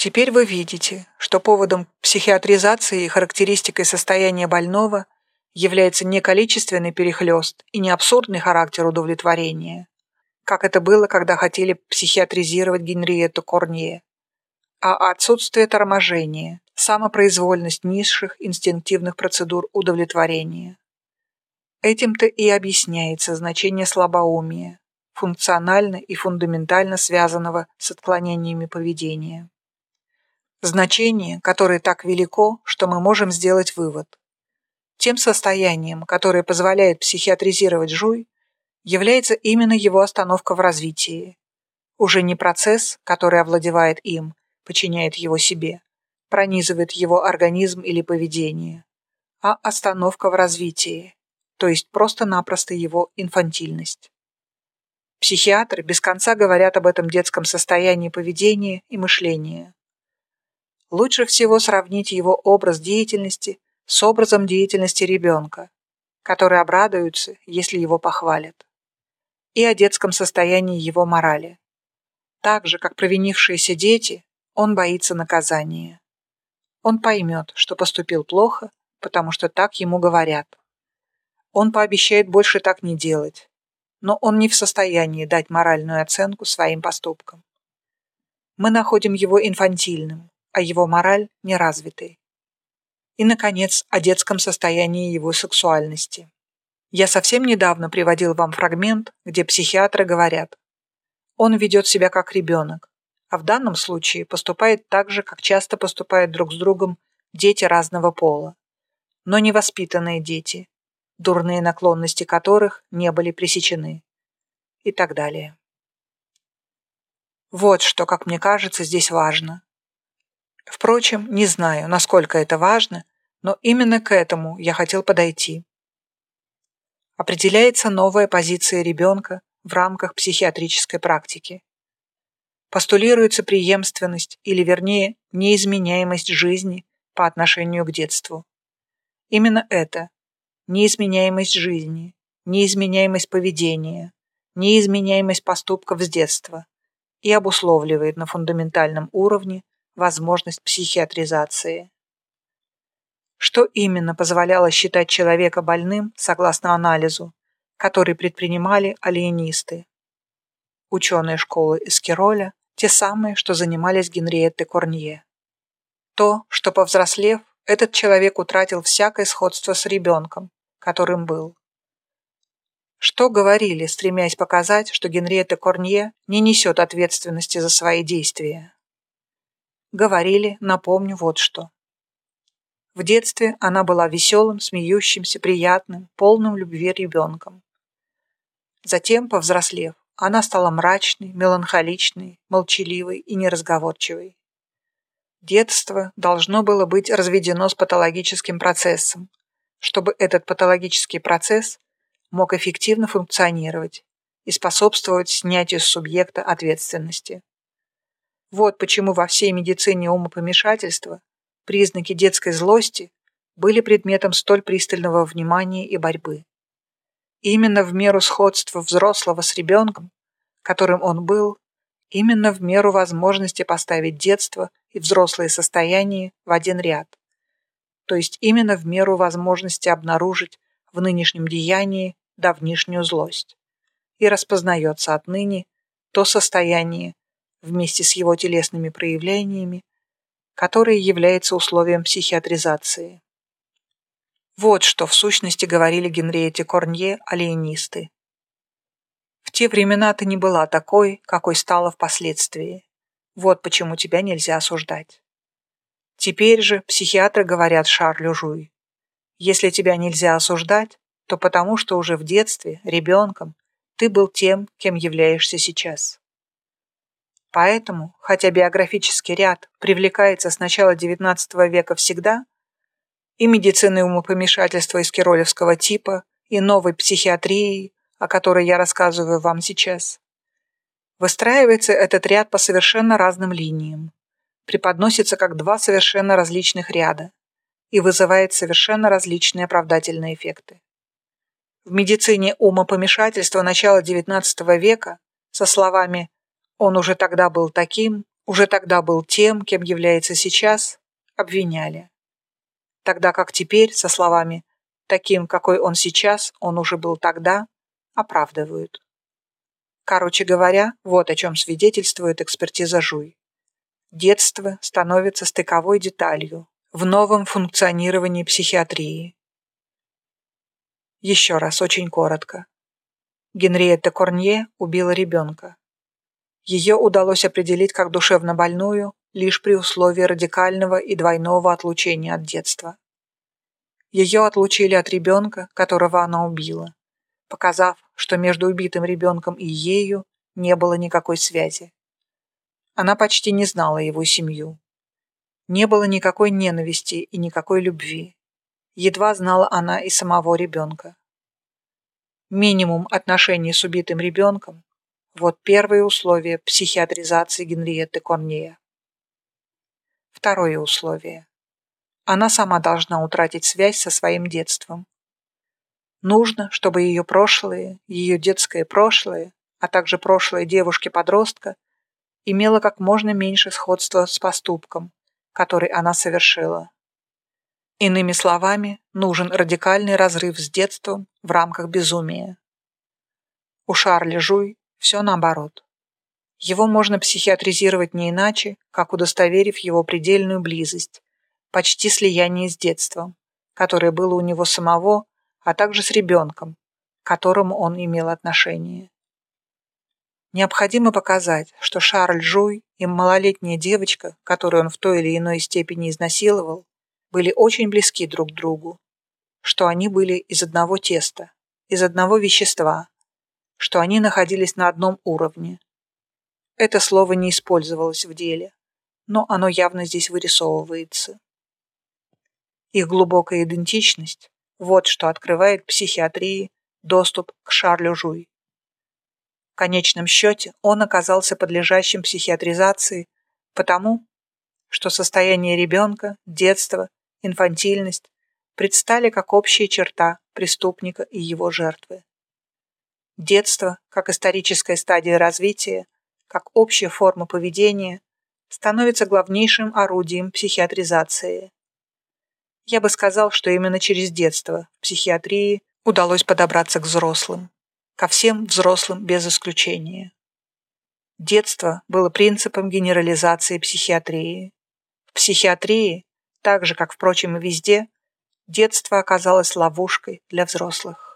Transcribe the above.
Теперь вы видите, что поводом психиатризации и характеристикой состояния больного является не количественный перехлёст и не абсурдный характер удовлетворения, как это было, когда хотели психиатризировать Генриетту Корнье, а отсутствие торможения, самопроизвольность низших инстинктивных процедур удовлетворения. Этим-то и объясняется значение слабоумия, функционально и фундаментально связанного с отклонениями поведения. Значение, которое так велико, что мы можем сделать вывод. Тем состоянием, которое позволяет психиатризировать жуй, является именно его остановка в развитии. Уже не процесс, который овладевает им, подчиняет его себе, пронизывает его организм или поведение, а остановка в развитии, то есть просто-напросто его инфантильность. Психиатры без конца говорят об этом детском состоянии поведения и мышления. Лучше всего сравнить его образ деятельности с образом деятельности ребенка, который обрадуется, если его похвалят, и о детском состоянии его морали. Так же, как провинившиеся дети, он боится наказания. Он поймет, что поступил плохо, потому что так ему говорят. Он пообещает больше так не делать, но он не в состоянии дать моральную оценку своим поступкам. Мы находим его инфантильным, а его мораль неразвитой. И, наконец, о детском состоянии его сексуальности. Я совсем недавно приводил вам фрагмент, где психиатры говорят, он ведет себя как ребенок, а в данном случае поступает так же, как часто поступают друг с другом дети разного пола, но невоспитанные дети, дурные наклонности которых не были пресечены. И так далее. Вот что, как мне кажется, здесь важно. Впрочем, не знаю, насколько это важно, но именно к этому я хотел подойти. Определяется новая позиция ребенка в рамках психиатрической практики. Постулируется преемственность, или вернее, неизменяемость жизни по отношению к детству. Именно это неизменяемость жизни, неизменяемость поведения, неизменяемость поступков с детства и обусловливает на фундаментальном уровне возможность психиатризации. Что именно позволяло считать человека больным, согласно анализу, который предпринимали алиенисты? Ученые школы Эскироля, те самые, что занимались Генриеттой Корнье. То, что повзрослев, этот человек утратил всякое сходство с ребенком, которым был. Что говорили, стремясь показать, что Генриетта Корнье не несет ответственности за свои действия? Говорили, напомню, вот что. В детстве она была веселым, смеющимся, приятным, полным любви ребенком. Затем, повзрослев, она стала мрачной, меланхоличной, молчаливой и неразговорчивой. Детство должно было быть разведено с патологическим процессом, чтобы этот патологический процесс мог эффективно функционировать и способствовать снятию с субъекта ответственности. Вот почему во всей медицине умопомешательства признаки детской злости были предметом столь пристального внимания и борьбы. именно в меру сходства взрослого с ребенком, которым он был, именно в меру возможности поставить детство и взрослые состояния в один ряд то есть именно в меру возможности обнаружить в нынешнем деянии давнишнюю злость. И распознается отныне то состояние вместе с его телесными проявлениями, которое является условием психиатризации. Вот что в сущности говорили Генриете Корнье алиенисты. В те времена ты не была такой, какой стала впоследствии. Вот почему тебя нельзя осуждать. Теперь же психиатры говорят Шарлю Жуй, если тебя нельзя осуждать, то потому что уже в детстве, ребенком, ты был тем, кем являешься сейчас. Поэтому, хотя биографический ряд привлекается с начала XIX века всегда, и медицины умопомешательства из киролевского типа, и новой психиатрии, о которой я рассказываю вам сейчас, выстраивается этот ряд по совершенно разным линиям преподносится как два совершенно различных ряда и вызывает совершенно различные оправдательные эффекты. В медицине умопомешательства начала XIX века со словами «он уже тогда был таким», уже тогда был тем, кем является сейчас, обвиняли. Тогда как теперь, со словами «таким, какой он сейчас, он уже был тогда», оправдывают. Короче говоря, вот о чем свидетельствует экспертиза Жуй. Детство становится стыковой деталью в новом функционировании психиатрии. Еще раз, очень коротко. Генриетта Корнье убила ребенка. Ее удалось определить как душевно больную лишь при условии радикального и двойного отлучения от детства. Ее отлучили от ребенка, которого она убила, показав, что между убитым ребенком и ею не было никакой связи. Она почти не знала его семью. Не было никакой ненависти и никакой любви. Едва знала она и самого ребенка. Минимум отношений с убитым ребенком – вот первое условие психиатризации Генриетты Корнея. Второе условие. Она сама должна утратить связь со своим детством. Нужно, чтобы ее прошлое, ее детское прошлое, а также прошлое девушки-подростка имело как можно меньше сходства с поступком, который она совершила. Иными словами, нужен радикальный разрыв с детством в рамках безумия. У Шарля Жуй все наоборот. Его можно психиатризировать не иначе, как удостоверив его предельную близость, почти слияние с детством, которое было у него самого а также с ребенком, к которому он имел отношение. Необходимо показать, что Шарль Жуй и малолетняя девочка, которую он в той или иной степени изнасиловал, были очень близки друг к другу, что они были из одного теста, из одного вещества, что они находились на одном уровне. Это слово не использовалось в деле, но оно явно здесь вырисовывается. Их глубокая идентичность вот что открывает психиатрии доступ к Шарлю Жуй. В конечном счете он оказался подлежащим психиатризации потому, что состояние ребенка, детство, инфантильность предстали как общая черта преступника и его жертвы. Детство, как историческая стадия развития, как общая форма поведения, становится главнейшим орудием психиатризации. Я бы сказал, что именно через детство в психиатрии удалось подобраться к взрослым, ко всем взрослым без исключения. Детство было принципом генерализации психиатрии. В психиатрии, так же, как, впрочем, и везде, детство оказалось ловушкой для взрослых.